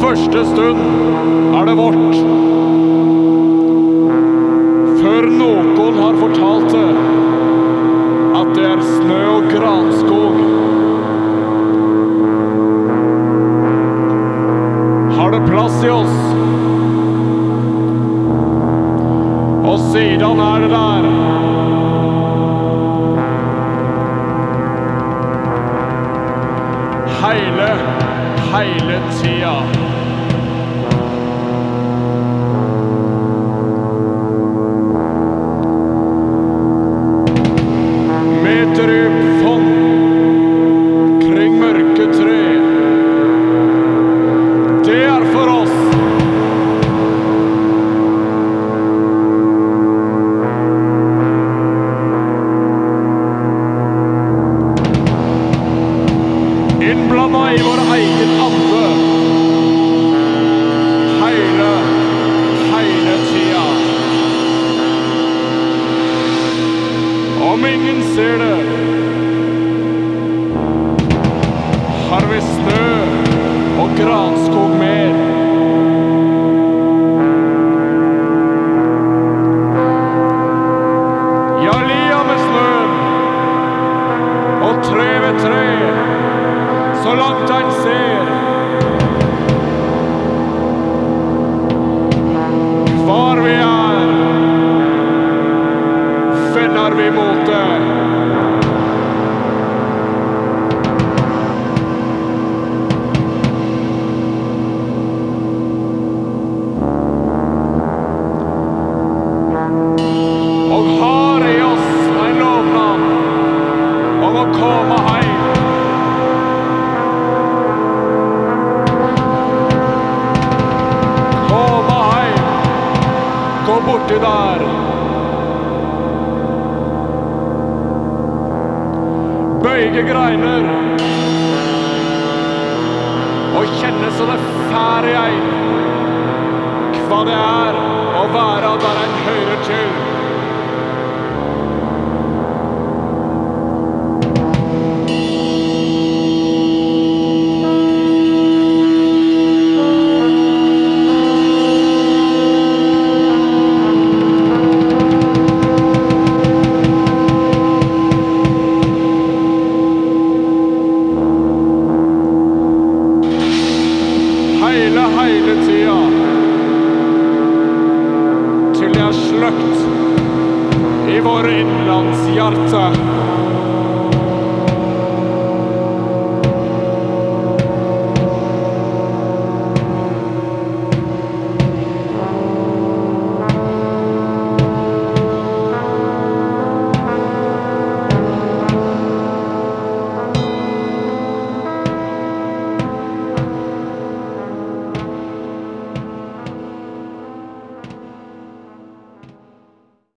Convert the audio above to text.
første stund er det vårt. Før noen har fortalt det, at det er snø og granskog. Har det plass i oss? Og siden er det der. Here, Meter ser det, har vi snø og granskog mer. Ja, lia med snøen og tre ved tre, så langt han ser. Borti der. Bøyge greiner. Og kjenne så det fær ein. Hva det er sløkt i våre innlandshjerter.